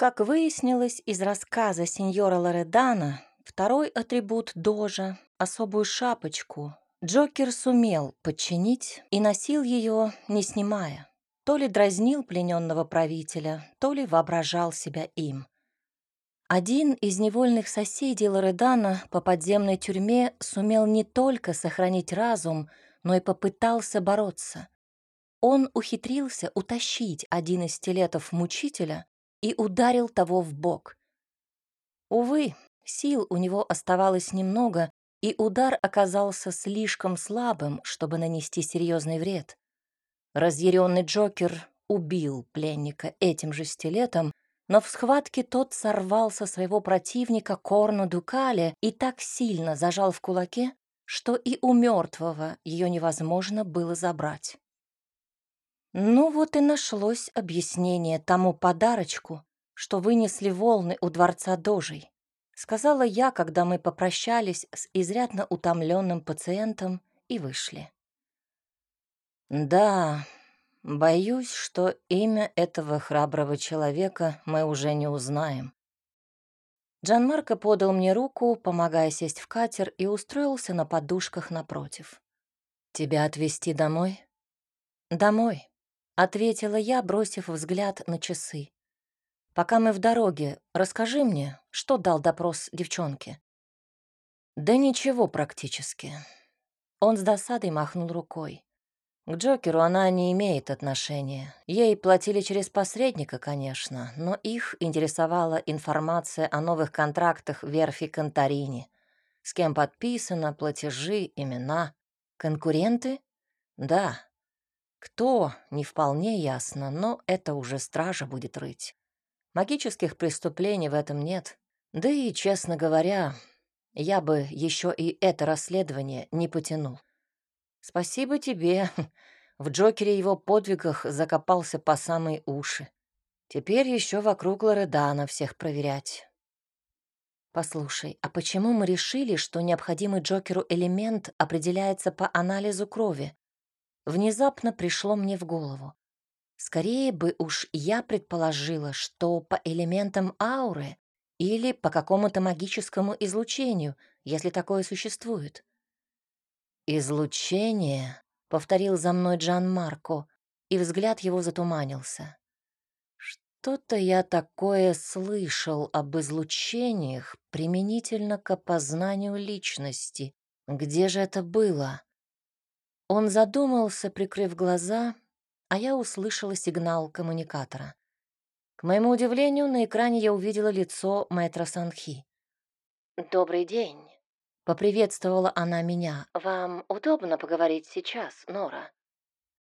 Как выяснилось из рассказа сеньора Лоредана, второй атрибут Дожа, особую шапочку, Джокер сумел подчинить и носил ее, не снимая. То ли дразнил плененного правителя, то ли воображал себя им. Один из невольных соседей Лоредана по подземной тюрьме сумел не только сохранить разум, но и попытался бороться. Он ухитрился утащить один из стилетов мучителя и ударил того в бок. Увы, сил у него оставалось немного, и удар оказался слишком слабым, чтобы нанести серьезный вред. Разъяренный Джокер убил пленника этим же стилетом, но в схватке тот сорвал со своего противника Корну Дукале и так сильно зажал в кулаке, что и у мертвого ее невозможно было забрать. Ну вот и нашлось объяснение тому подарочку, что вынесли волны у дворца Дожей, сказала я, когда мы попрощались с изрядно утомленным пациентом и вышли. Да, боюсь, что имя этого храброго человека мы уже не узнаем. Джан Марко подал мне руку, помогая сесть в катер, и устроился на подушках напротив. «Тебя отвезти домой?» «Домой», — ответила я, бросив взгляд на часы. «Пока мы в дороге, расскажи мне, что дал допрос девчонке?» «Да ничего практически». Он с досадой махнул рукой. К Джокеру она не имеет отношения. Ей платили через посредника, конечно, но их интересовала информация о новых контрактах верфи Конторини. С кем подписано, платежи, имена. Конкуренты? Да. Кто, не вполне ясно, но это уже стража будет рыть. Магических преступлений в этом нет. Да и, честно говоря, я бы еще и это расследование не потянул. Спасибо тебе. В Джокере его подвигах закопался по самые уши. Теперь еще вокруг Лоредана всех проверять. Послушай, а почему мы решили, что необходимый Джокеру элемент определяется по анализу крови? Внезапно пришло мне в голову. Скорее бы уж я предположила, что по элементам ауры или по какому-то магическому излучению, если такое существует. «Излучение», — повторил за мной Джан Марко, и взгляд его затуманился. Что-то я такое слышал об излучениях применительно к опознанию личности. Где же это было? Он задумался, прикрыв глаза, а я услышала сигнал коммуникатора. К моему удивлению, на экране я увидела лицо мэтра Санхи. «Добрый день», Поприветствовала она меня. «Вам удобно поговорить сейчас, Нора?»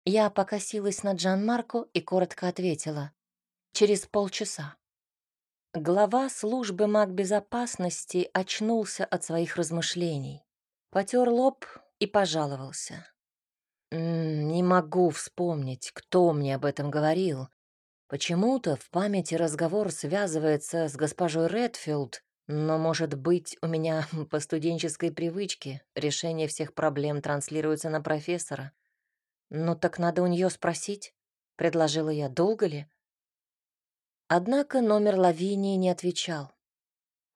Я покосилась на Джан Марко и коротко ответила. «Через полчаса». Глава службы магбезопасности очнулся от своих размышлений. Потер лоб и пожаловался. «Не могу вспомнить, кто мне об этом говорил. Почему-то в памяти разговор связывается с госпожой Редфилд, но, может быть, у меня по студенческой привычке решение всех проблем транслируется на профессора. Ну так надо у нее спросить, предложила я, долго ли? Однако номер Лавинии не отвечал.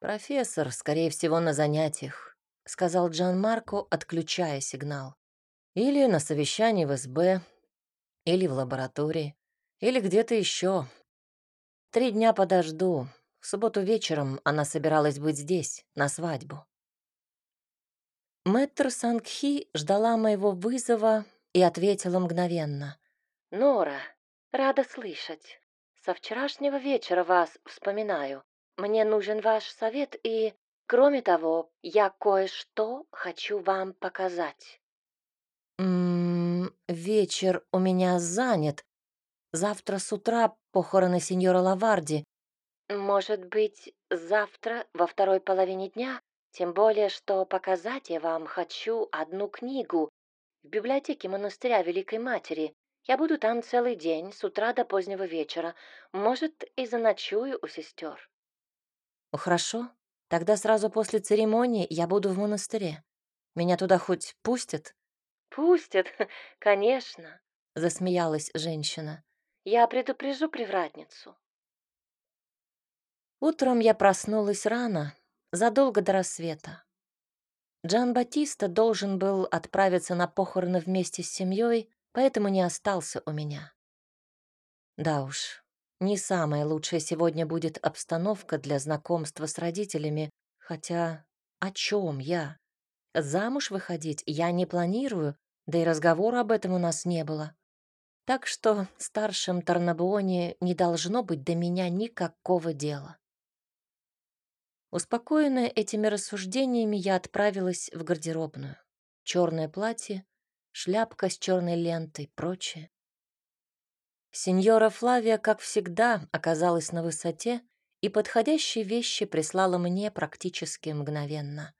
«Профессор, скорее всего, на занятиях», — сказал Джан Марко, отключая сигнал. «Или на совещании в СБ, или в лаборатории, или где-то еще. Три дня подожду, в субботу вечером она собиралась быть здесь, на свадьбу. Мэтр Сангхи ждала моего вызова и ответила мгновенно. «Нора, рада слышать. Со вчерашнего вечера вас вспоминаю. Мне нужен ваш совет и, кроме того, я кое-что хочу вам показать». «М -м, вечер у меня занят. Завтра с утра похороны сеньора Лаварди. Может быть, завтра во второй половине дня? Тем более, что показать я вам хочу одну книгу в библиотеке монастыря Великой Матери. Я буду там целый день, с утра до позднего вечера. Может, и заночую у сестер. Хорошо. Тогда сразу после церемонии я буду в монастыре. Меня туда хоть пустят? Пустят, конечно, засмеялась женщина. Я предупрежу привратницу. Утром я проснулась рано, задолго до рассвета. Джан Батиста должен был отправиться на похороны вместе с семьей, поэтому не остался у меня. Да уж, не самая лучшая сегодня будет обстановка для знакомства с родителями, хотя о чем я? Замуж выходить я не планирую, да и разговора об этом у нас не было. Так что старшим Тарнабуоне не должно быть до меня никакого дела. Успокоенная этими рассуждениями, я отправилась в гардеробную. Черное платье, шляпка с черной лентой, прочее. Сеньора Флавия, как всегда, оказалась на высоте и подходящие вещи прислала мне практически мгновенно.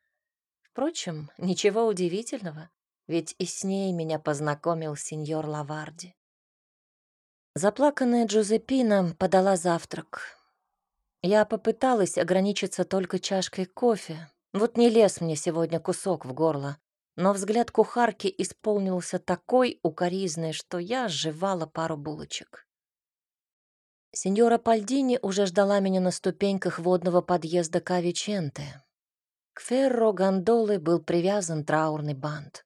Впрочем, ничего удивительного, ведь и с ней меня познакомил сеньор Лаварди. Заплаканная Джузеппина подала завтрак. Я попыталась ограничиться только чашкой кофе. Вот не лез мне сегодня кусок в горло. Но взгляд кухарки исполнился такой укоризной, что я сживала пару булочек. Сеньора Пальдини уже ждала меня на ступеньках водного подъезда Кавиченте. К ферро гондолы был привязан траурный бант.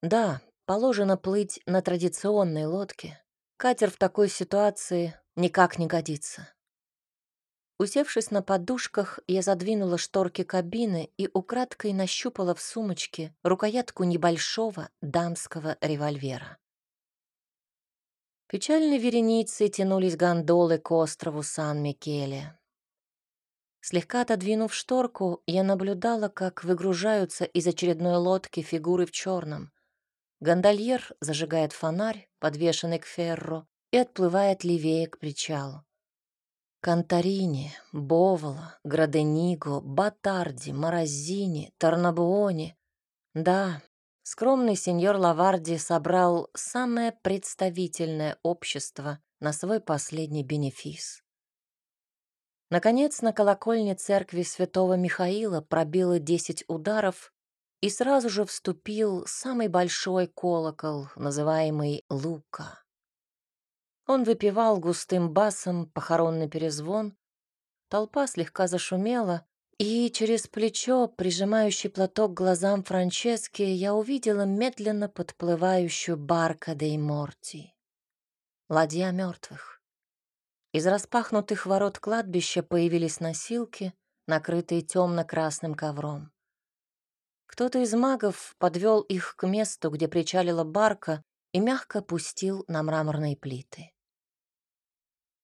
Да, положено плыть на традиционной лодке. Катер в такой ситуации никак не годится. Усевшись на подушках, я задвинула шторки кабины и украдкой нащупала в сумочке рукоятку небольшого дамского револьвера. Печальной вереницей тянулись гондолы к острову Сан-Микеле. Слегка отодвинув шторку, я наблюдала, как выгружаются из очередной лодки фигуры в черном. Гондольер зажигает фонарь, подвешенный к ферро, и отплывает левее к причалу. Кантарини, Бовола, Градениго, Батарди, Морозини, Тарнабуони. Да, скромный сеньор Лаварди собрал самое представительное общество на свой последний бенефис. Наконец, на колокольне церкви святого Михаила пробило десять ударов, и сразу же вступил самый большой колокол, называемый Лука. Он выпивал густым басом похоронный перезвон. Толпа слегка зашумела, и через плечо, прижимающий платок к глазам Франчески, я увидела медленно подплывающую барка Дей Морти. Ладья мертвых. Из распахнутых ворот кладбища появились носилки, накрытые темно-красным ковром. Кто-то из магов подвел их к месту, где причалила барка, и мягко пустил на мраморные плиты.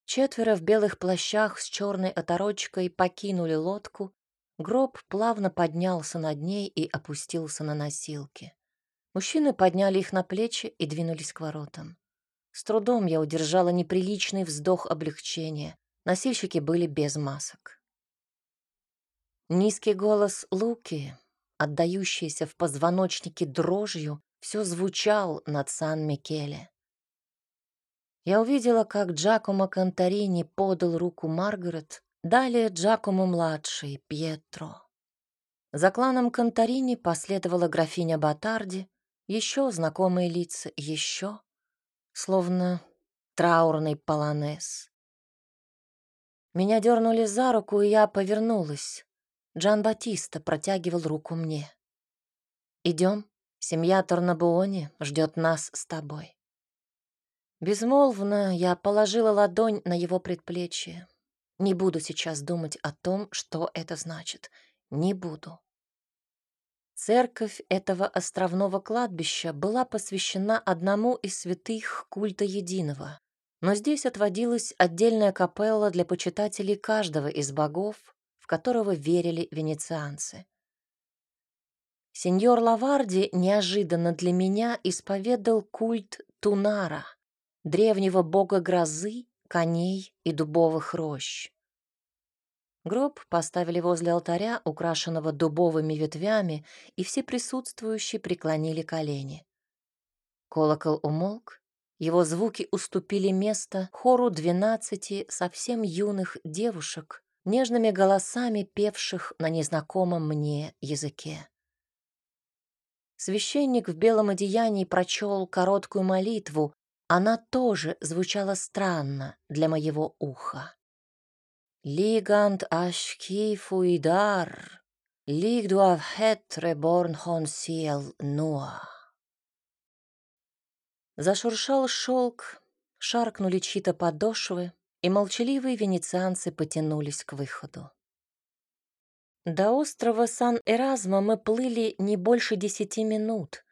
Четверо в белых плащах с черной оторочкой покинули лодку. Гроб плавно поднялся над ней и опустился на носилки. Мужчины подняли их на плечи и двинулись к воротам. С трудом я удержала неприличный вздох облегчения. Носильщики были без масок. Низкий голос Луки, отдающийся в позвоночнике дрожью, все звучал над Сан-Микеле. Я увидела, как Джакомо Конторини подал руку Маргарет, далее Джакомо-младший, Пьетро. За кланом Конторини последовала графиня Батарди, еще знакомые лица, еще, словно траурный полонез. Меня дернули за руку, и я повернулась. Джан Батиста протягивал руку мне. «Идем, семья Торнабуони ждет нас с тобой». Безмолвно я положила ладонь на его предплечье. Не буду сейчас думать о том, что это значит. Не буду. Церковь этого островного кладбища была посвящена одному из святых культа единого. Но здесь отводилась отдельная капелла для почитателей каждого из богов, в которого верили венецианцы. Сеньор Лаварди неожиданно для исповедал исповедал культ Тунара — древнего бога грозы, коней и дубовых рощ. Гроб поставили возле алтаря, украшенного дубовыми ветвями, и все присутствующие преклонили колени. Колокол умолк, его звуки уступили место хору двенадцати совсем юных девушек, нежными голосами певших на незнакомом мне языке. Священник в белом одеянии прочел короткую молитву, она тоже звучала странно для моего уха. Ligand ashki fuiдар, lig du av het reborn хон сел нуа. Зашуршал шелк, шаркнули чьи-то подошвы, и молчаливые венецианцы потянулись к выходу. До острова Сан-Эразма мы плыли не больше десяти минут,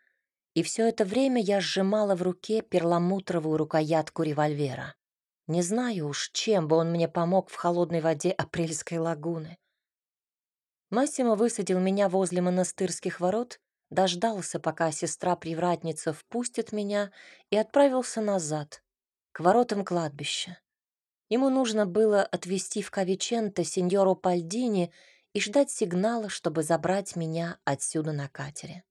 и все это время я сжимала в руке перламутровую рукоятку револьвера. Не знаю уж, чем бы он мне помог в холодной воде апрельской лагуны. Массимо высадил меня возле монастырских ворот, дождался, пока сестра-привратница впустит меня, и отправился назад, к воротам кладбища. Ему нужно было отвезти в Кавиченто сеньору Пальдини и ждать сигнала, чтобы забрать меня отсюда на катере.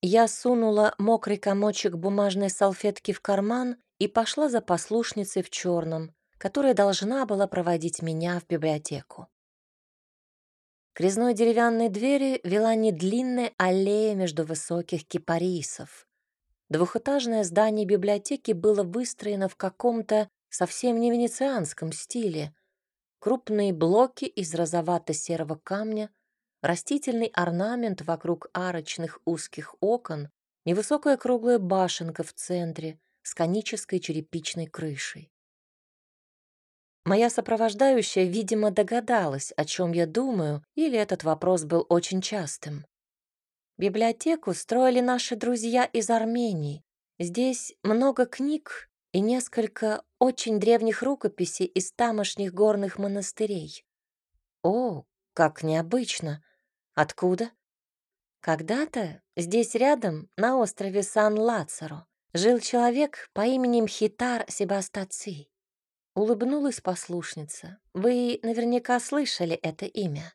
Я сунула мокрый комочек бумажной салфетки в карман и пошла за послушницей в черном, которая должна была проводить меня в библиотеку. К резной деревянной двери вела недлинная аллея между высоких кипарисов. Двухэтажное здание библиотеки было выстроено в каком-то совсем не венецианском стиле. Крупные блоки из розовато-серого камня, растительный орнамент вокруг арочных узких окон, невысокая круглая башенка в центре с конической черепичной крышей. Моя сопровождающая, видимо, догадалась, о чем я думаю, или этот вопрос был очень частым. Библиотеку строили наши друзья из Армении. Здесь много книг и несколько очень древних рукописей из тамошних горных монастырей. О, как необычно! Откуда? Когда-то здесь рядом, на острове Сан-Лацаро, жил человек по имени Мхитар Себастаци. Улыбнулась послушница. Вы наверняка слышали это имя.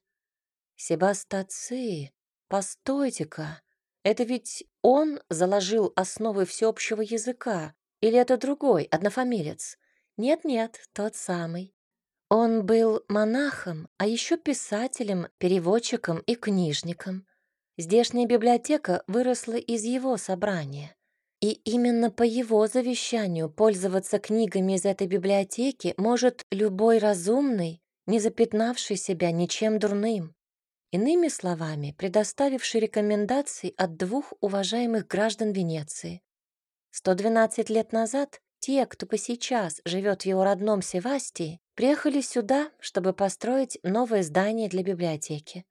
Себастаци. Постойте-ка. Это ведь он заложил основы всеобщего языка, или это другой, однофамилец? Нет-нет, тот самый. Он был монахом, а еще писателем, переводчиком и книжником. Здешняя библиотека выросла из его собрания. И именно по его завещанию пользоваться книгами из этой библиотеки может любой разумный, не запятнавший себя ничем дурным. Иными словами, предоставивший рекомендации от двух уважаемых граждан Венеции, 112 лет назад те, кто по сейчас живет в его родном Севастии, приехали сюда, чтобы построить новое здание для библиотеки.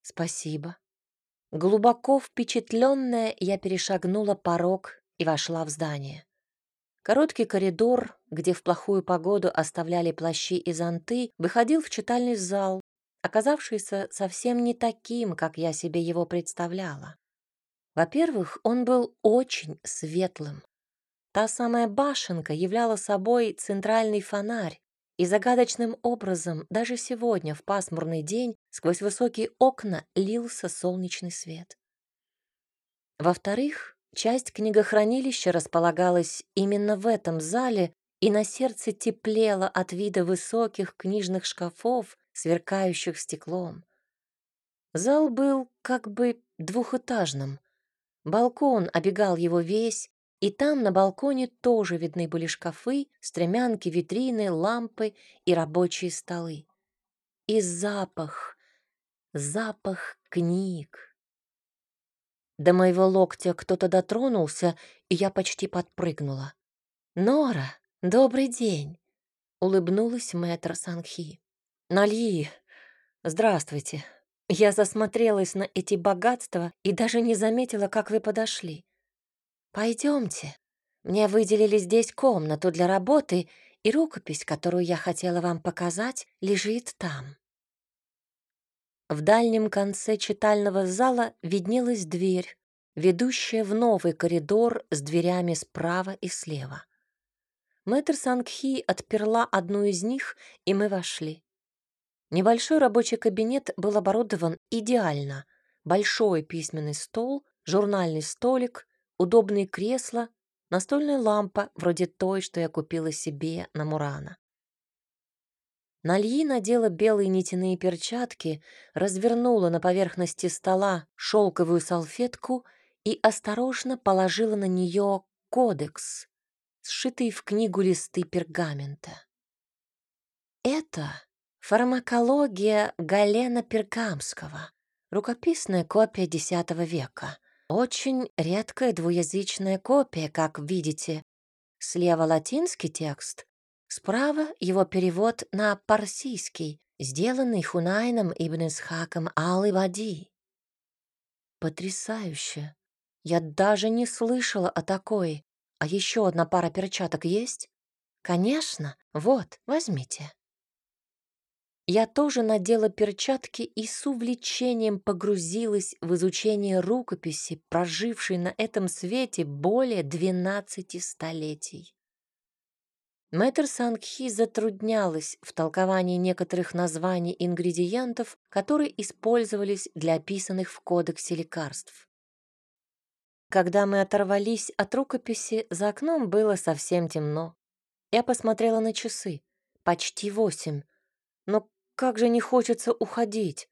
Спасибо. Глубоко впечатленная, я перешагнула порог и вошла в здание. Короткий коридор, где в плохую погоду оставляли плащи и зонты, выходил в читальный зал, оказавшийся совсем не таким, как я себе его представляла. Во-первых, он был очень светлым. Та самая башенка являла собой центральный фонарь, и загадочным образом даже сегодня, в пасмурный день, сквозь высокие окна лился солнечный свет. Во-вторых, часть книгохранилища располагалась именно в этом зале, и на сердце теплело от вида высоких книжных шкафов, сверкающих стеклом. Зал был как бы двухэтажным — Балкон обегал его весь, и там на балконе тоже видны были шкафы, стремянки, витрины, лампы и рабочие столы. И запах, запах книг. До моего локтя кто-то дотронулся, и я почти подпрыгнула. «Нора, добрый день!» — улыбнулась мэтр Санхи. «Нали, здравствуйте!» Я засмотрелась на эти богатства и даже не заметила, как вы подошли. Пойдемте. Мне выделили здесь комнату для работы, и рукопись, которую я хотела вам показать, лежит там. В дальнем конце читального зала виднелась дверь, ведущая в новый коридор с дверями справа и слева. Мэтр Сангхи отперла одну из них, и мы вошли. Небольшой рабочий кабинет был оборудован идеально. Большой письменный стол, журнальный столик, удобные кресла, настольная лампа, вроде той, что я купила себе на Мурана. Нальи надела белые нитяные перчатки, развернула на поверхности стола шелковую салфетку и осторожно положила на нее кодекс, сшитый в книгу листы пергамента. Это фармакология Галена Пергамского, рукописная копия X века. Очень редкая двуязычная копия, как видите. Слева латинский текст, справа его перевод на парсийский, сделанный Хунайном ибн Исхаком Ал-Ибади. Потрясающе! Я даже не слышала о такой. А еще одна пара перчаток есть? Конечно, вот, возьмите. Я тоже надела перчатки и с увлечением погрузилась в изучение рукописи, прожившей на этом свете более двенадцати столетий. Мэтр Сангхи затруднялась в толковании некоторых названий ингредиентов, которые использовались для описанных в кодексе лекарств. Когда мы оторвались от рукописи, за окном было совсем темно. Я посмотрела на часы. Почти восемь. Но как же не хочется уходить.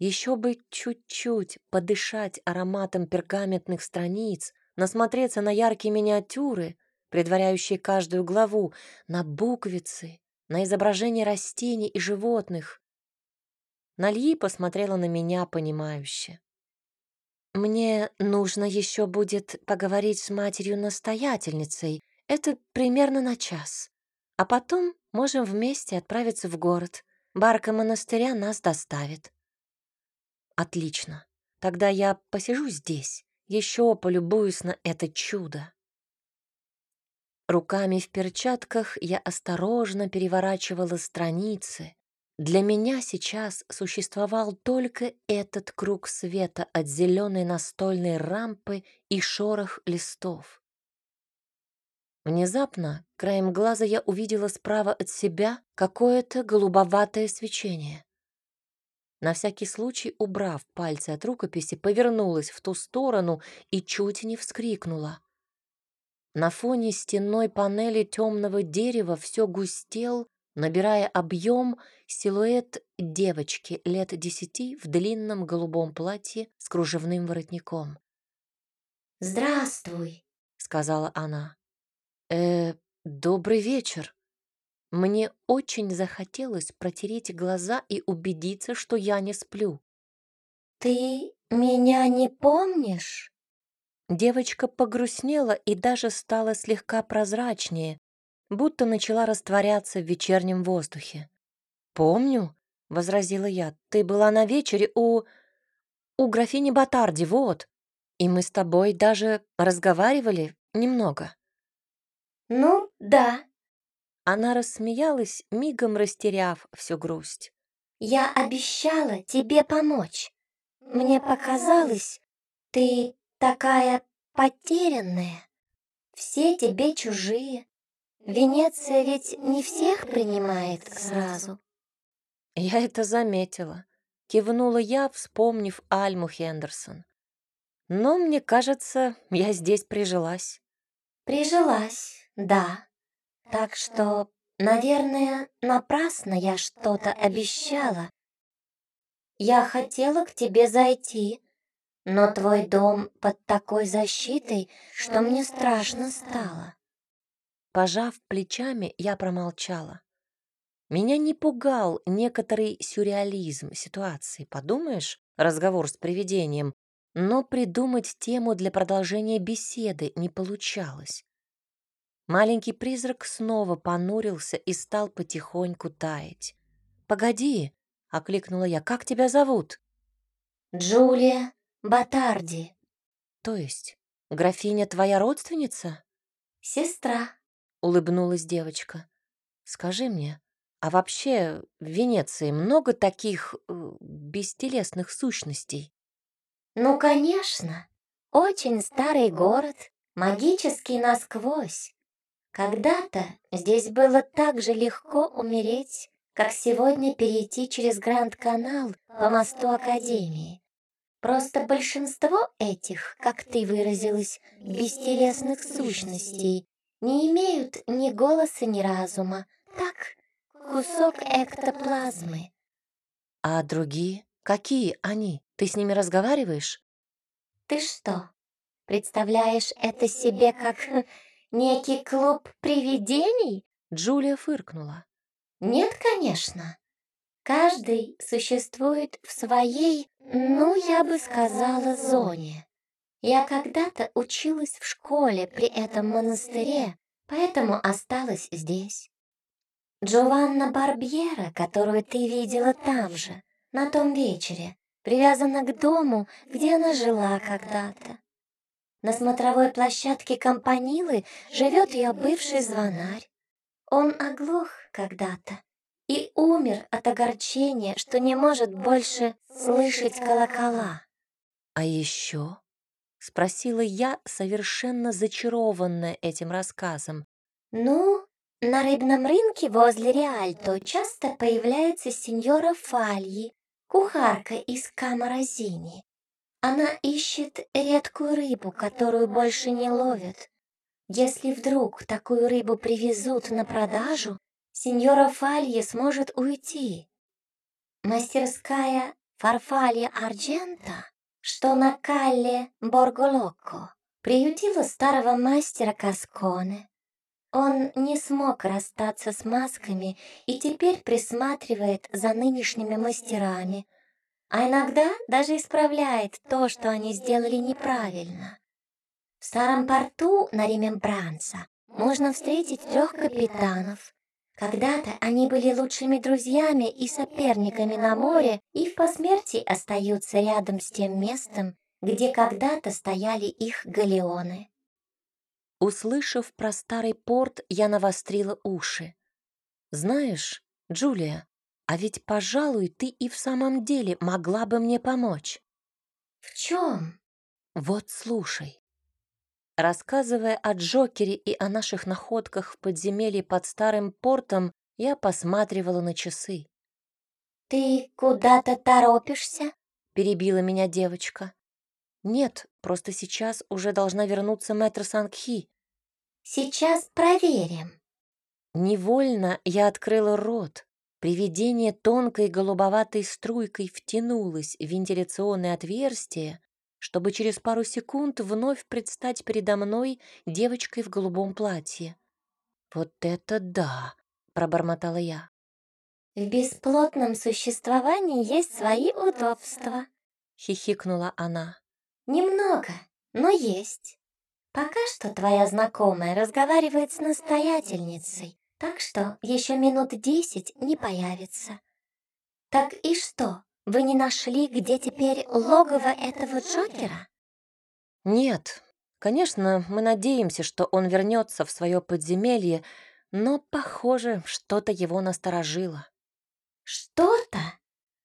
Еще бы чуть-чуть подышать ароматом пергаментных страниц, насмотреться на яркие миниатюры, предваряющие каждую главу, на буквицы, на изображения растений и животных. Нальи посмотрела на меня понимающе. «Мне нужно еще будет поговорить с матерью-настоятельницей. Это примерно на час. А потом можем вместе отправиться в город. Барка монастыря нас доставит. Отлично. Тогда я посижу здесь, еще полюбуюсь на это чудо. Руками в перчатках я осторожно переворачивала страницы. Для меня сейчас существовал только этот круг света от зеленой настольной рампы и шорох листов. Внезапно, краем глаза я увидела справа от себя какое-то голубоватое свечение. На всякий случай, убрав пальцы от рукописи, повернулась в ту сторону и чуть не вскрикнула. На фоне стенной панели темного дерева все густел, набирая объем, силуэт девочки лет десяти в длинном голубом платье с кружевным воротником. «Здравствуй», — сказала она. «Э, добрый вечер». Мне очень захотелось протереть глаза и убедиться, что я не сплю. «Ты меня не помнишь?» Девочка погрустнела и даже стала слегка прозрачнее, будто начала растворяться в вечернем воздухе. «Помню», — возразила я, — «ты была на вечере у... у графини Батарди, вот. И мы с тобой даже разговаривали немного». «Ну, да». Она рассмеялась, мигом растеряв всю грусть. «Я обещала тебе помочь. Мне показалось, ты такая потерянная. Все тебе чужие. Венеция ведь не всех принимает сразу». Я это заметила. Кивнула я, вспомнив Альму Хендерсон. Но мне кажется, я здесь прижилась. Прижилась. Да. Так что, наверное, напрасно я что-то обещала. Я хотела к тебе зайти, но твой дом под такой защитой, что мне страшно стало. Пожав плечами, я промолчала. Меня не пугал некоторый сюрреализм ситуации. Подумаешь, разговор с привидением, но придумать тему для продолжения беседы не получалось. Маленький призрак снова понурился и стал потихоньку таять. «Погоди!» — окликнула я. «Как тебя зовут?» «Джулия Батарди». «То есть графиня твоя родственница?» «Сестра», — улыбнулась девочка. «Скажи мне, а вообще в Венеции много таких э, бестелесных сущностей?» «Ну, конечно. Очень старый город, магический насквозь. Когда-то здесь было так же легко умереть, как сегодня перейти через Гранд-канал по мосту Академии. Просто большинство этих, как ты выразилась, бестелесных сущностей не имеют ни голоса, ни разума. Так, кусок эктоплазмы. А другие? Какие они? Ты с ними разговариваешь? Ты что, представляешь это себе как Некий клуб привидений? Джулия фыркнула. Нет, конечно. Каждый существует в своей, ну, я бы сказала, зоне. Я когда-то училась в школе при этом монастыре, поэтому осталась здесь. Джованна Барбьера, которую ты видела там же, на том вечере, привязана к дому, где она жила когда-то. На смотровой площадке Компанилы живет ее бывший звонарь. Он оглох когда-то и умер от огорчения, что не может больше слышать колокола. А еще? Спросила я, совершенно зачарованная этим рассказом. Ну, на рыбном рынке возле Реальто часто появляется сеньора Фальи, кухарка из Камаразини. Она ищет редкую рыбу, которую больше не ловят. Если вдруг такую рыбу привезут на продажу, сеньора Фальи сможет уйти. Мастерская Фарфалья Арджента, что на Калле Борголоко, приютила старого мастера Касконе. Он не смог расстаться с масками и теперь присматривает за нынешними мастерами, а иногда даже исправляет то, что они сделали неправильно. В старом порту на Ремембранца можно встретить трех капитанов. Когда-то они были лучшими друзьями и соперниками на море и в посмертии остаются рядом с тем местом, где когда-то стояли их галеоны. Услышав про старый порт, я навострила уши. «Знаешь, Джулия, а ведь, пожалуй, ты и в самом деле могла бы мне помочь». «В чем?» «Вот слушай». Рассказывая о Джокере и о наших находках в подземелье под старым портом, я посматривала на часы. «Ты куда-то торопишься?» — перебила меня девочка. «Нет, просто сейчас уже должна вернуться мэтр Сангхи». «Сейчас проверим». Невольно я открыла рот. Привидение тонкой голубоватой струйкой втянулось в вентиляционное отверстие, чтобы через пару секунд вновь предстать передо мной девочкой в голубом платье. «Вот это да!» — пробормотала я. «В бесплотном существовании есть свои удобства», — хихикнула она. Немного, но есть. Пока что твоя знакомая разговаривает с настоятельницей, так что еще минут десять не появится. Так и что, вы не нашли, где теперь логово этого Джокера? Нет. Конечно, мы надеемся, что он вернется в свое подземелье, но, похоже, что-то его насторожило. Что-то?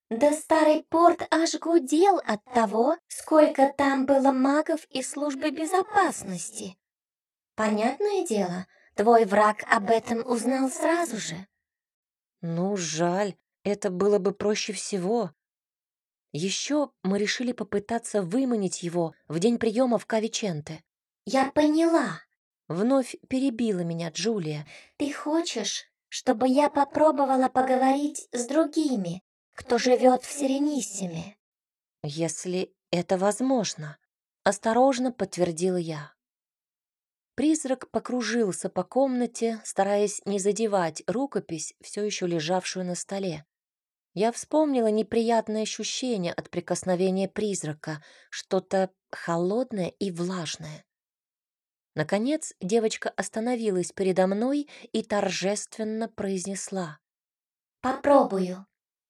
Да старый порт аж гудел от того, сколько там было магов и службы безопасности. Понятное дело, твой враг об этом узнал сразу же. Ну, жаль, это было бы проще всего. Еще мы решили попытаться выманить его в день приема в Кавиченте. Я поняла. Вновь перебила меня Джулия. Ты хочешь, чтобы я попробовала поговорить с другими, кто живет в Сирениссиме. Если это возможно, осторожно подтвердила я. Призрак покружился по комнате, стараясь не задевать рукопись, все еще лежавшую на столе. Я вспомнила неприятное ощущение от прикосновения призрака, что-то холодное и влажное. Наконец девочка остановилась передо мной и торжественно произнесла. «Попробую».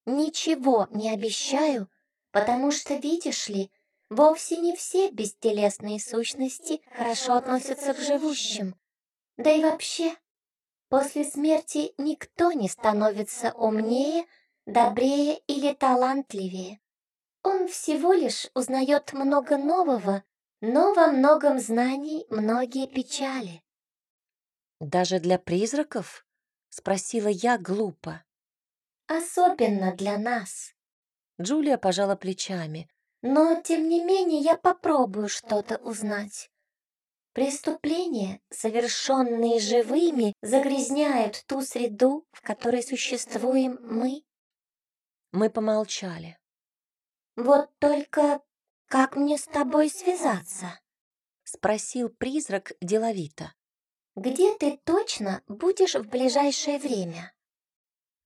Ничего не обещаю, потому что, видишь ли, вовсе не все бестелесные сущности хорошо относятся к живущим. Да и вообще, после смерти никто не становится умнее, добрее или талантливее. Он всего лишь узнает много нового, но во многом знаний многие печали. «Даже для призраков?» — спросила я глупо. Особенно для нас. Джулия пожала плечами. Но, тем не менее, я попробую что-то узнать. Преступления, совершенные живыми, загрязняют ту среду, в которой существуем мы. Мы помолчали. Вот только как мне с тобой связаться? Спросил призрак деловито. Где ты точно будешь в ближайшее время?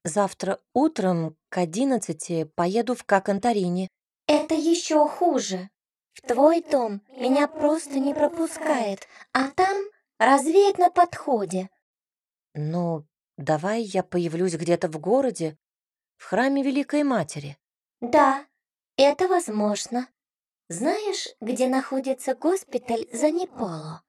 Завтра утром к одиннадцати поеду в Какантарине. Это еще хуже. В твой дом меня просто не пропускает, а там развеет на подходе. Ну, давай я появлюсь где-то в городе, в храме Великой Матери. Да, это возможно. Знаешь, где находится госпиталь Заниполо?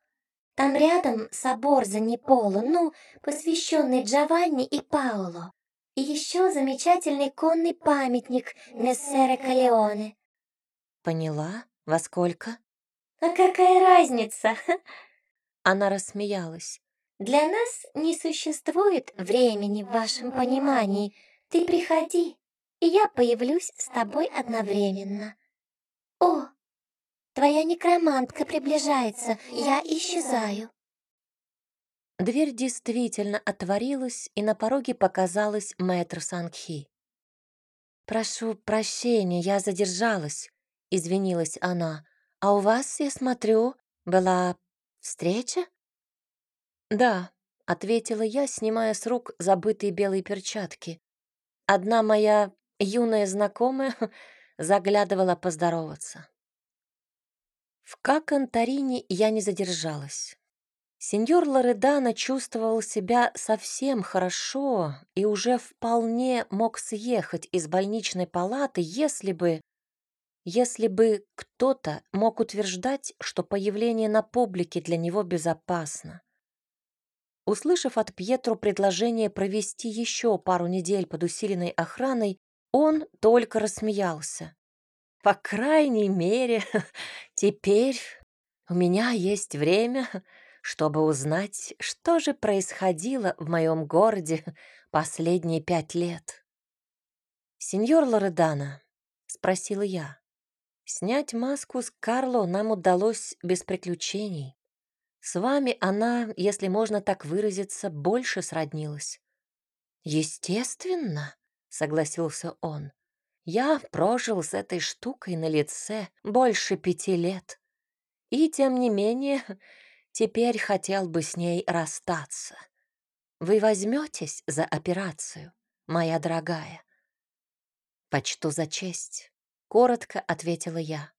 Там рядом собор Заниполо, ну, посвященный Джованни и Пауло. И еще замечательный конный памятник Мессере Калеоне. Поняла? Во сколько? А какая разница? Она рассмеялась. Для нас не существует времени в вашем понимании. Ты приходи, и я появлюсь с тобой одновременно. О, твоя некромантка приближается, я исчезаю. Дверь действительно отворилась, и на пороге показалась мэтр Сангхи. «Прошу прощения, я задержалась», — извинилась она. «А у вас, я смотрю, была встреча?» «Да», — ответила я, снимая с рук забытые белые перчатки. Одна моя юная знакомая заглядывала поздороваться. В Какантарине я не задержалась. Сеньор Лоредана чувствовал себя совсем хорошо и уже вполне мог съехать из больничной палаты, если бы... Если бы кто-то мог утверждать, что появление на публике для него безопасно. Услышав от Пьетро предложение провести еще пару недель под усиленной охраной, он только рассмеялся. «По крайней мере, теперь у меня есть время, чтобы узнать, что же происходило в моем городе последние пять лет». «Сеньор Лоредана», — спросила я, — «снять маску с Карло нам удалось без приключений. С вами она, если можно так выразиться, больше сроднилась. Естественно, согласился он. Я прожил с этой штукой на лице больше пяти лет. И, тем не менее, теперь хотел бы с ней расстаться. Вы возьметесь за операцию, моя дорогая? Почту за честь, коротко ответила я.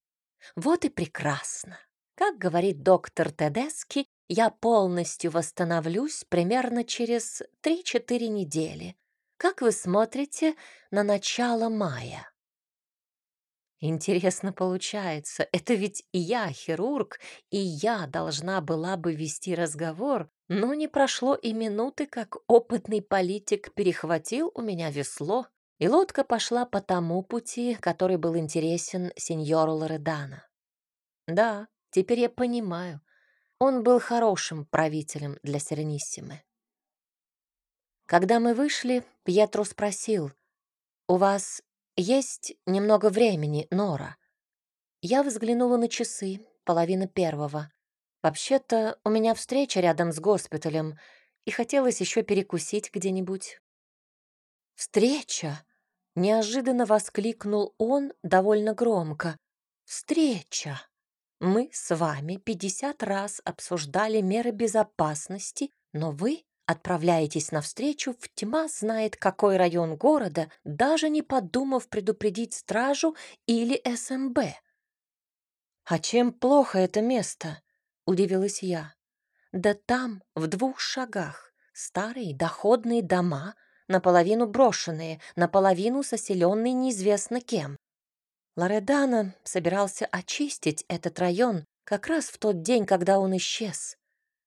Вот и прекрасно. Как говорит доктор Тедески, я полностью восстановлюсь примерно через 3-4 недели. Как вы смотрите на начало мая? Интересно получается. Это ведь я хирург, и я должна была бы вести разговор, но не прошло и минуты, как опытный политик перехватил у меня весло, и лодка пошла по тому пути, который был интересен сеньору Лоредана. Да, Теперь я понимаю, он был хорошим правителем для Серениссимы. Когда мы вышли, Пьетро спросил, «У вас есть немного времени, Нора?» Я взглянула на часы, половина первого. Вообще-то у меня встреча рядом с госпиталем, и хотелось еще перекусить где-нибудь. «Встреча!» — неожиданно воскликнул он довольно громко. «Встреча!» Мы с вами 50 раз обсуждали меры безопасности, но вы отправляетесь навстречу в тьма знает какой район города, даже не подумав предупредить стражу или СМБ. «А чем плохо это место?» — удивилась я. «Да там, в двух шагах, старые доходные дома, наполовину брошенные, наполовину заселенные неизвестно кем. Лоредана собирался очистить этот район как раз в тот день, когда он исчез.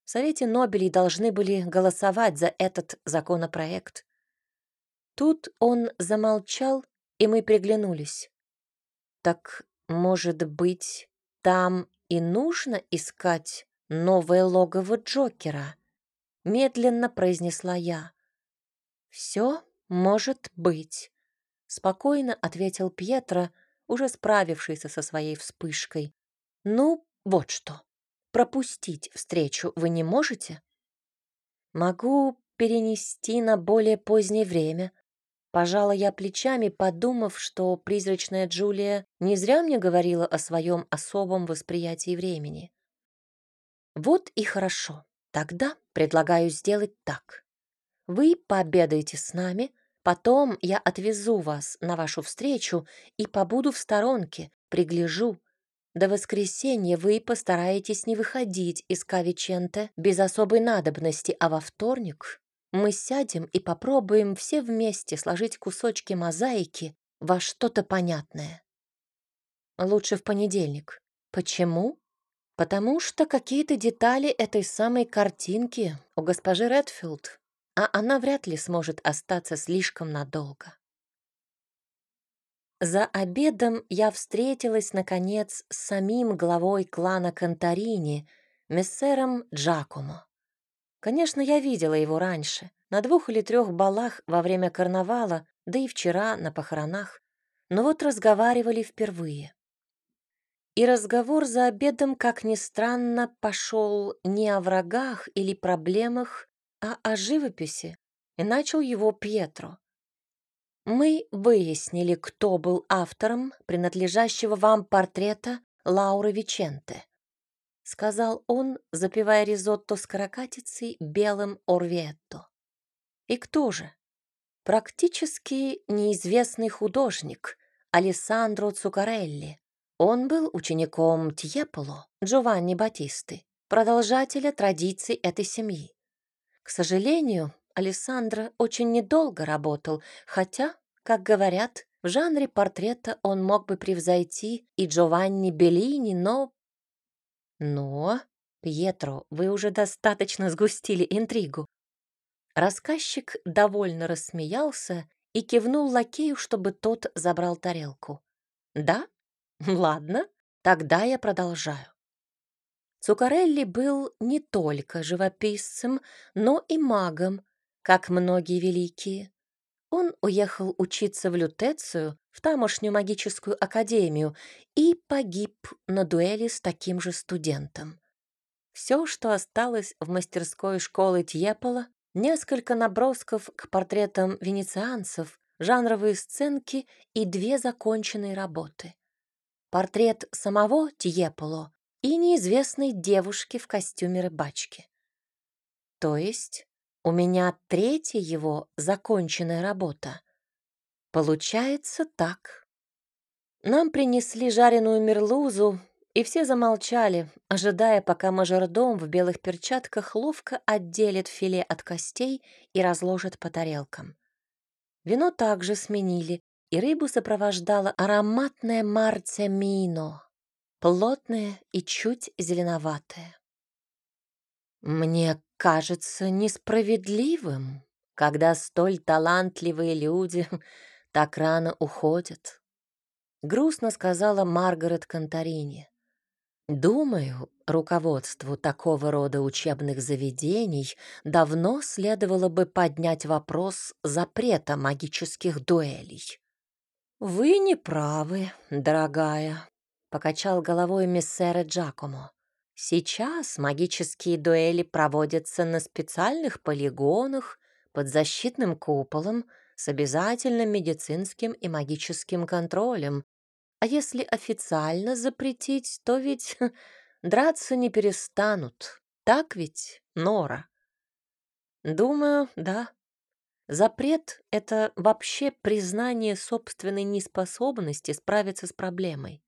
В Совете Нобелей должны были голосовать за этот законопроект. Тут он замолчал, и мы приглянулись. Так, может быть, там и нужно искать новое логово Джокера? Медленно произнесла я. Все может быть, спокойно ответил Пьетро, уже справившийся со своей вспышкой. «Ну, вот что. Пропустить встречу вы не можете?» «Могу перенести на более позднее время». Пожала я плечами, подумав, что призрачная Джулия не зря мне говорила о своем особом восприятии времени. «Вот и хорошо. Тогда предлагаю сделать так. Вы пообедаете с нами, Потом я отвезу вас на вашу встречу и побуду в сторонке, пригляжу. До воскресенья вы постараетесь не выходить из Кавиченте без особой надобности, а во вторник мы сядем и попробуем все вместе сложить кусочки мозаики во что-то понятное. Лучше в понедельник. Почему? Потому что какие-то детали этой самой картинки у госпожи Редфилд, а она вряд ли сможет остаться слишком надолго. За обедом я встретилась, наконец, с самим главой клана Конторини, мессером Джакомо. Конечно, я видела его раньше, на двух или трех балах во время карнавала, да и вчера на похоронах, но вот разговаривали впервые. И разговор за обедом, как ни странно, пошел не о врагах или проблемах, а о живописи, и начал его Пьетро. Мы выяснили, кто был автором принадлежащего вам портрета Лауры Виченте, сказал он, запивая ризотто с каракатицей белым орветто. И кто же? Практически неизвестный художник Алессандро Цукарелли, он был учеником Тьеполо Джованни Батисты, продолжателя традиций этой семьи. К сожалению, Алессандро очень недолго работал, хотя, как говорят, в жанре портрета он мог бы превзойти и Джованни Беллини, но... Но, Пьетро, вы уже достаточно сгустили интригу. Рассказчик довольно рассмеялся и кивнул лакею, чтобы тот забрал тарелку. Да, Ладно, тогда я продолжаю. Цукарелли был не только живописцем, но и магом, как многие великие. Он уехал учиться в Лютецию, в тамошнюю магическую академию, и погиб на дуэли с таким же студентом. Все, что осталось в мастерской школы Тьепола, несколько набросков к портретам венецианцев, жанровые сценки и две законченные работы портрет самого Тьеполо и неизвестной девушки в костюме рыбачки. То есть у меня третья его законченная работа. Получается так. Нам принесли жареную мерлузу, и все замолчали, ожидая, пока мажордом в белых перчатках ловко отделит филе от костей и разложит по тарелкам. Вино также сменили, и рыбу сопровождала ароматная марция мино, плотная и чуть зеленоватая. Мне кажется несправедливым, когда столь талантливые люди так рано уходят, грустно сказала Маргарет Конторини. Думаю, руководству такого рода учебных заведений давно следовало бы поднять вопрос запрета магических дуэлей. «Вы не правы, дорогая», — покачал головой миссера Джакомо. «Сейчас магические дуэли проводятся на специальных полигонах под защитным куполом с обязательным медицинским и магическим контролем. А если официально запретить, то ведь драться не перестанут. Так ведь, Нора?» «Думаю, да», Запрет — это вообще признание собственной неспособности справиться с проблемой.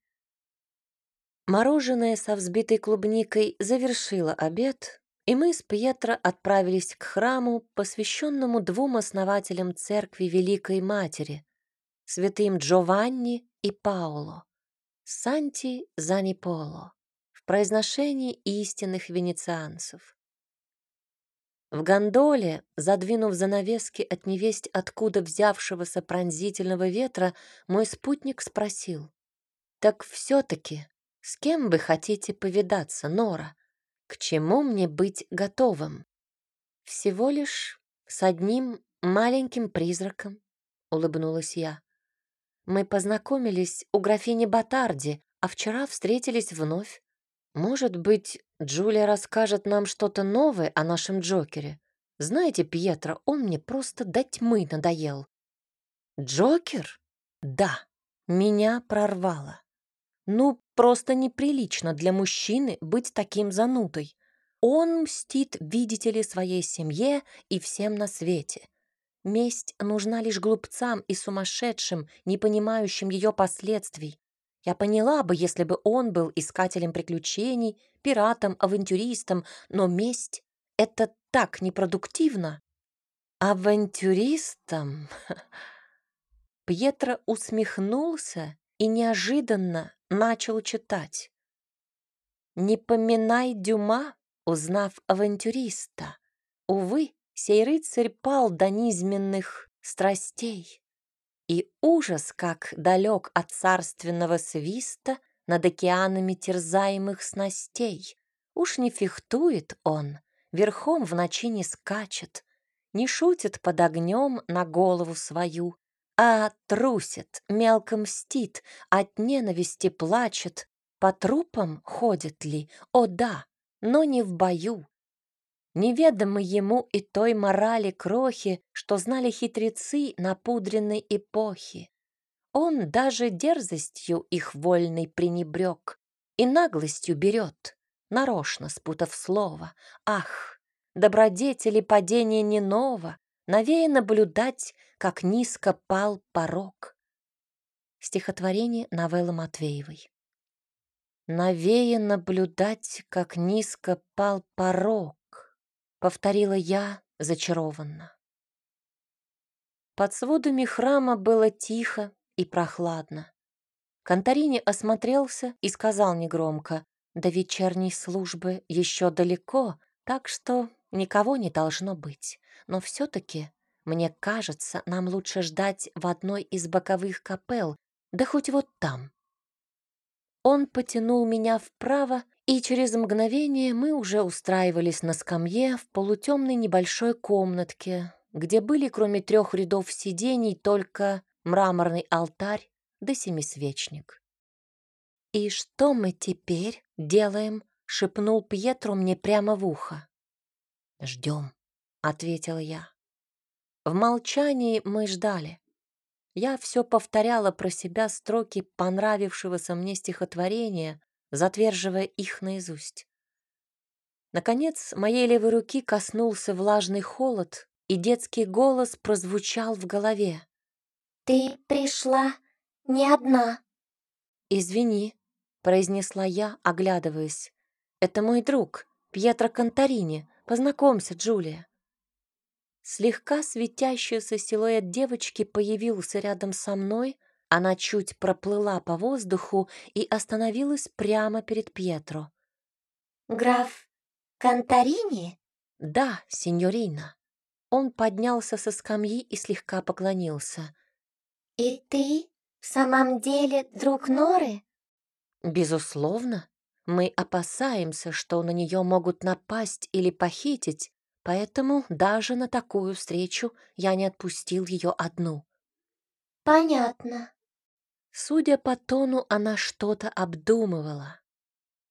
Мороженое со взбитой клубникой завершило обед, и мы с Пьетро отправились к храму, посвященному двум основателям церкви Великой Матери, святым Джованни и Паоло, Санти Заниполо, в произношении истинных венецианцев. В гондоле, задвинув занавески от невесть откуда взявшегося пронзительного ветра, мой спутник спросил. «Так все-таки, с кем вы хотите повидаться, Нора? К чему мне быть готовым?» «Всего лишь с одним маленьким призраком», — улыбнулась я. «Мы познакомились у графини Батарди, а вчера встретились вновь. Может быть, Джулия расскажет нам что-то новое о нашем Джокере. Знаете, Пьетро, он мне просто до тьмы надоел. Джокер? Да, меня прорвало. Ну, просто неприлично для мужчины быть таким занудой. Он мстит, видите ли, своей семье и всем на свете. Месть нужна лишь глупцам и сумасшедшим, не понимающим ее последствий. Я поняла бы, если бы он был искателем приключений, пиратом, авантюристом, но месть — это так непродуктивно. Авантюристом? Пьетро усмехнулся и неожиданно начал читать. «Не поминай Дюма, узнав авантюриста. Увы, сей рыцарь пал до низменных страстей. И ужас, как далек от царственного свиста над океанами терзаемых снастей. Уж не фехтует он, верхом в ночи не скачет, не шутит под огнем на голову свою, а трусит, мелко мстит, от ненависти плачет, по трупам ходит ли, о да, но не в бою. Неведомы ему и той морали крохи, что знали хитрецы напудренной эпохи. Он даже дерзостью их вольной пренебрег и наглостью берет, нарочно спутав слово. Ах, добродетели падения не ново, новее наблюдать, как низко пал порог. Стихотворение новеллы Матвеевой. Новее наблюдать, как низко пал порог, повторила я зачарованно. Под сводами храма было тихо и прохладно. Конторини осмотрелся и сказал негромко, «До вечерней службы еще далеко, так что никого не должно быть. Но все-таки, мне кажется, нам лучше ждать в одной из боковых капел, да хоть вот там». Он потянул меня вправо, и через мгновение мы уже устраивались на скамье в полутемной небольшой комнатке, где были, кроме трех рядов сидений, только мраморный алтарь да семисвечник. «И что мы теперь делаем?» — шепнул Пьетро мне прямо в ухо. «Ждем», — ответила я. В молчании мы ждали. Я все повторяла про себя строки понравившегося мне стихотворения, затверживая их наизусть. Наконец, моей левой руки коснулся влажный холод, и детский голос прозвучал в голове. «Ты пришла не одна». «Извини», — произнесла я, оглядываясь. «Это мой друг, Пьетро Конторини. Познакомься, Джулия». Слегка светящийся силуэт девочки появился рядом со мной, она чуть проплыла по воздуху и остановилась прямо перед Пьетро. «Граф Конторини?» «Да, сеньорина». Он поднялся со скамьи и слегка поклонился. «И ты в самом деле друг Норы?» «Безусловно. Мы опасаемся, что на нее могут напасть или похитить, Поэтому даже на такую встречу я не отпустил ее одну. Понятно. Судя по тону, она что-то обдумывала.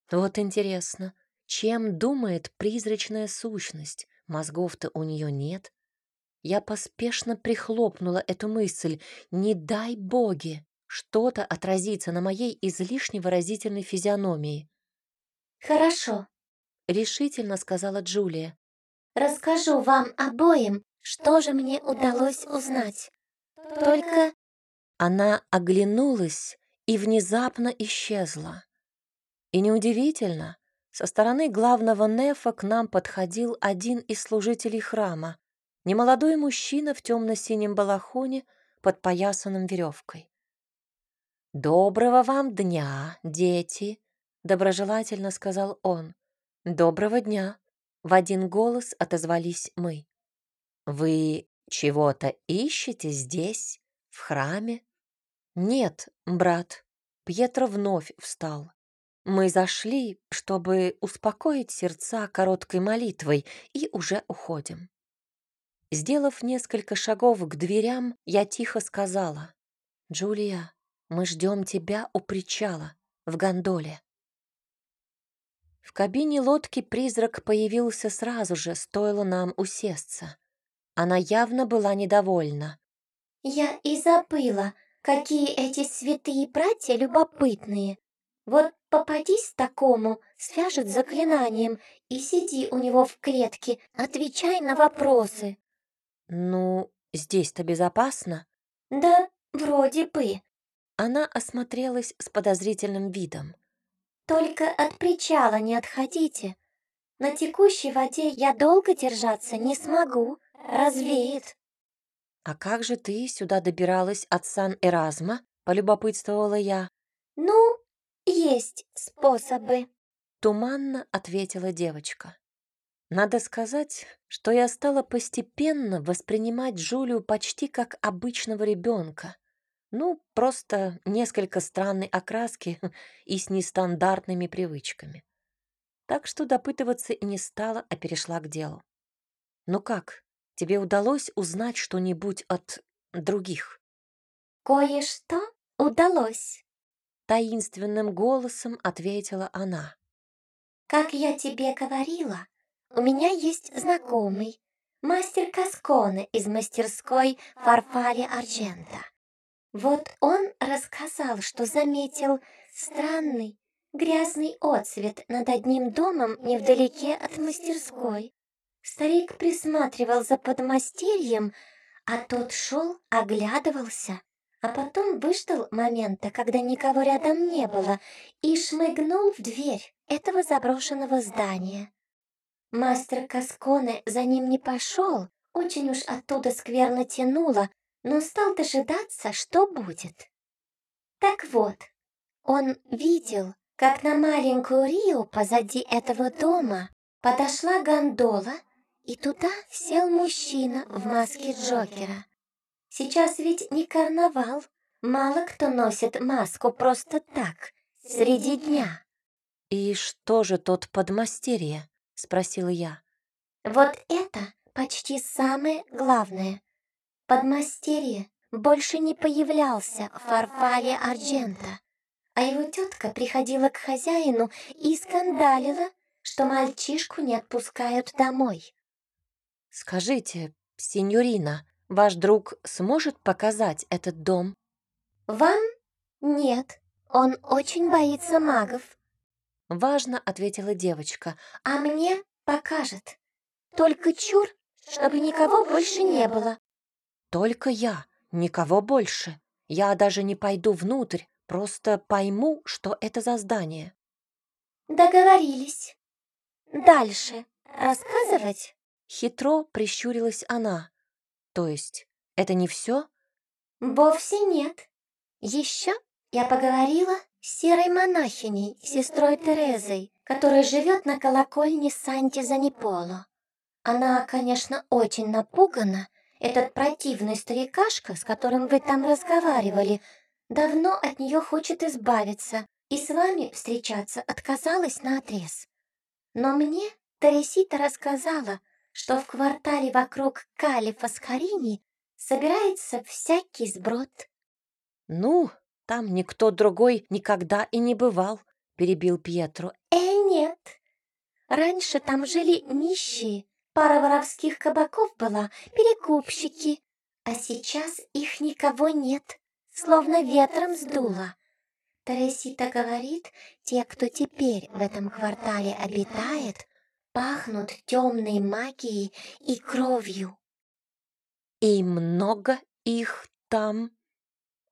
Вот интересно, чем думает призрачная сущность? Мозгов-то у нее нет. Я поспешно прихлопнула эту мысль. Не дай боги, что-то отразится на моей излишне выразительной физиономии. «Хорошо», — решительно сказала Джулия расскажу вам обоим, что же мне удалось узнать. Только...» Она оглянулась и внезапно исчезла. И неудивительно, со стороны главного нефа к нам подходил один из служителей храма, немолодой мужчина в темно-синем балахоне, подпоясанном веревкой. «Доброго вам дня, дети!» — доброжелательно сказал он. «Доброго дня!» В один голос отозвались мы. «Вы чего-то ищете здесь, в храме?» «Нет, брат». Пьетро вновь встал. Мы зашли, чтобы успокоить сердца короткой молитвой, и уже уходим. Сделав несколько шагов к дверям, я тихо сказала. «Джулия, мы ждем тебя у причала, в гондоле». В кабине лодки призрак появился сразу же, стоило нам усесться. Она явно была недовольна. «Я и забыла, какие эти святые братья любопытные. Вот попадись такому, свяжет заклинанием и сиди у него в клетке, отвечай на вопросы». «Ну, Здесь-то безопасно?» «Да, вроде бы». Она осмотрелась с подозрительным видом. «Только от причала не отходите. На текущей воде я долго держаться не смогу. Развеет». «А как же ты сюда добиралась от Сан-Эразма?» — полюбопытствовала я. «Ну, есть способы», — туманно ответила девочка. Надо сказать, что я стала постепенно воспринимать Джулию почти как обычного ребенка. Ну, просто несколько странной окраски и с нестандартными привычками. Так что допытываться и не стала, а перешла к делу. «Ну как, тебе удалось узнать что-нибудь от других?» «Кое-что удалось», — таинственным голосом ответила она. «Как я тебе говорила, у меня есть знакомый, мастер Касконе из мастерской Фарфари Арджента. Вот он рассказал, что заметил странный грязный отсвет над одним домом невдалеке от мастерской. Старик присматривал за подмастерьем, а тот шел, оглядывался, а потом выждал момента, когда никого рядом не было, и шмыгнул в дверь этого заброшенного здания. Мастер Касконе за ним не пошел, очень уж оттуда скверно тянуло, но стал дожидаться, что будет. Так вот, он видел, как на маленькую Рио позади этого дома подошла гондола, и туда сел мужчина в маске Джокера. Сейчас ведь не карнавал, мало кто носит маску просто так, среди дня. «И что же тот подмастерье?» — спросила я. «Вот это почти самое главное. Подмастерье больше не появлялся в Фарфале Арджента, а его тетка приходила к хозяину и скандалила, что мальчишку не отпускают домой. «Скажите, сеньорина, ваш друг сможет показать этот дом?» «Вам? Нет. Он очень боится магов. Важно ответила девочка. А мне покажет. Только чур, чтобы никого больше не было. Только я, никого больше. Я даже не пойду внутрь, просто пойму, что это за здание. Договорились. Дальше рассказывать? Хитро прищурилась она. То есть, это не все? Вовсе нет. Еще я поговорила серой монахиней, сестрой Терезой, которая живет на колокольне Санти-Заниполо. Она, конечно, очень напугана. Этот противный старикашка, с которым вы там разговаривали, давно от нее хочет избавиться и с вами встречаться отказалась на отрез. Но мне Тересита рассказала, что в квартале вокруг Кали Фаскарини собирается всякий сброд. «Ну, там никто другой никогда и не бывал», — перебил Пьетро. «Э, нет. Раньше там жили нищие, пара воровских кабаков была, перекупщики, а сейчас их никого нет, словно ветром сдуло. Тересита говорит, те, кто теперь в этом квартале обитает, пахнут темной магией и кровью. «И много их там?»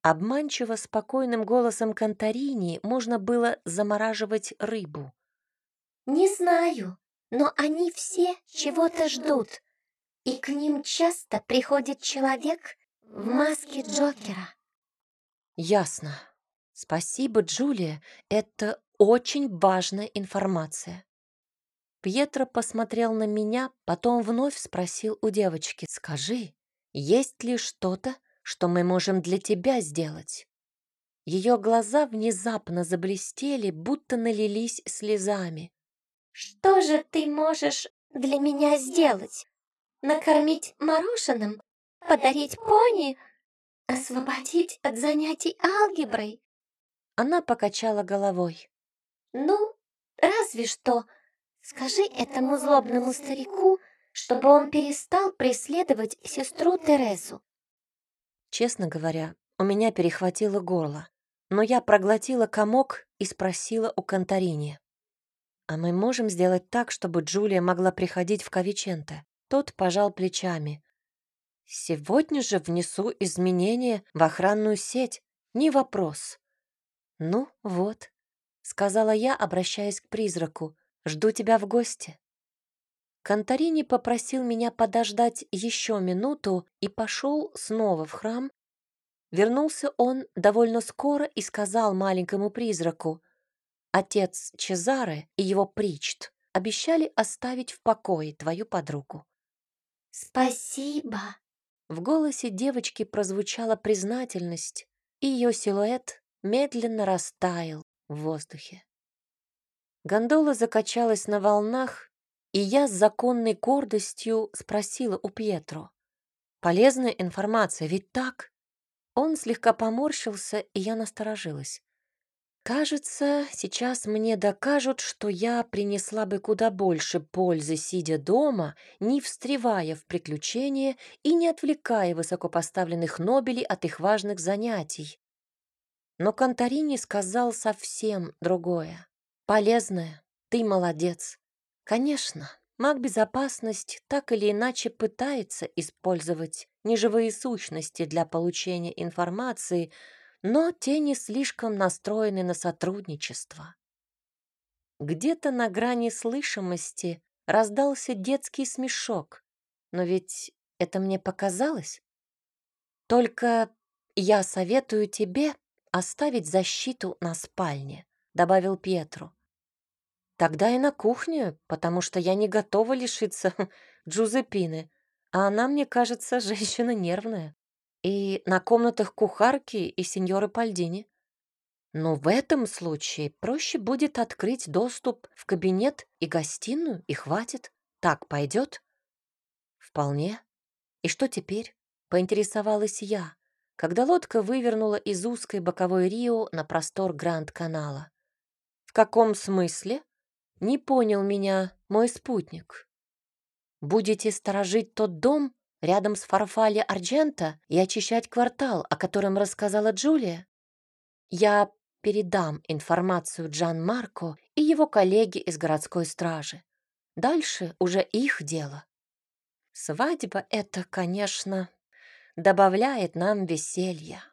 Обманчиво спокойным голосом Конторини можно было замораживать рыбу. «Не знаю, но они все чего-то ждут, и к ним часто приходит человек в маске Джокера». «Ясно. Спасибо, Джулия, это очень важная информация». Пьетро посмотрел на меня, потом вновь спросил у девочки, «Скажи, есть ли что-то, что мы можем для тебя сделать?» Ее глаза внезапно заблестели, будто налились слезами. «Что же ты можешь для меня сделать? Накормить мороженым? Подарить пони? Освободить от занятий алгеброй?» Она покачала головой. «Ну, разве что. Скажи этому злобному старику, чтобы он перестал преследовать сестру Терезу. Честно говоря, у меня перехватило горло, но я проглотила комок и спросила у Конторини. «А мы можем сделать так, чтобы Джулия могла приходить в Кавиченте?» Тот пожал плечами. Сегодня же внесу изменения в охранную сеть. Не вопрос. Ну вот, сказала я, обращаясь к призраку. Жду тебя в гости. Конторини попросил меня подождать еще минуту и пошел снова в храм. Вернулся он довольно скоро и сказал маленькому призраку, «Отец Чезаре и его причт обещали оставить в покое твою подругу». «Спасибо!» В голосе девочки прозвучала признательность, и ее силуэт медленно растаял в воздухе. Гондола закачалась на волнах, и я с законной гордостью спросила у Пьетро. «Полезная информация, ведь так?» Он слегка поморщился, и я насторожилась. Кажется, сейчас мне докажут, что я принесла бы куда больше пользы, сидя дома, не встревая в приключения и не отвлекая высокопоставленных Нобелей от их важных занятий. Но Конторини сказал совсем другое. «Полезное, ты молодец. Конечно, маг безопасность так или иначе пытается использовать неживые сущности для получения информации, но те не слишком настроены на сотрудничество. Где-то на грани слышимости раздался детский смешок, но ведь это мне показалось. Только я советую тебе оставить защиту на спальне, добавил Петру. Тогда и на кухню, потому что я не готова лишиться Джузепины, а она, мне кажется, женщина нервная. И на комнатах кухарки и сеньоры Пальдини. Но в этом случае проще будет открыть доступ в кабинет и гостиную, и хватит. Так пойдет? Вполне. И что теперь? Поинтересовалась я, когда лодка вывернула из узкой боковой Рио на простор Гранд-канала. В каком смысле? Не понял меня мой спутник. Будете сторожить тот дом рядом с Фарфали Арджента и очищать квартал, о котором рассказала Джулия? Я передам информацию Джан Марко и его коллеге из городской стражи. Дальше уже их дело. Свадьба — это, конечно, добавляет нам веселья.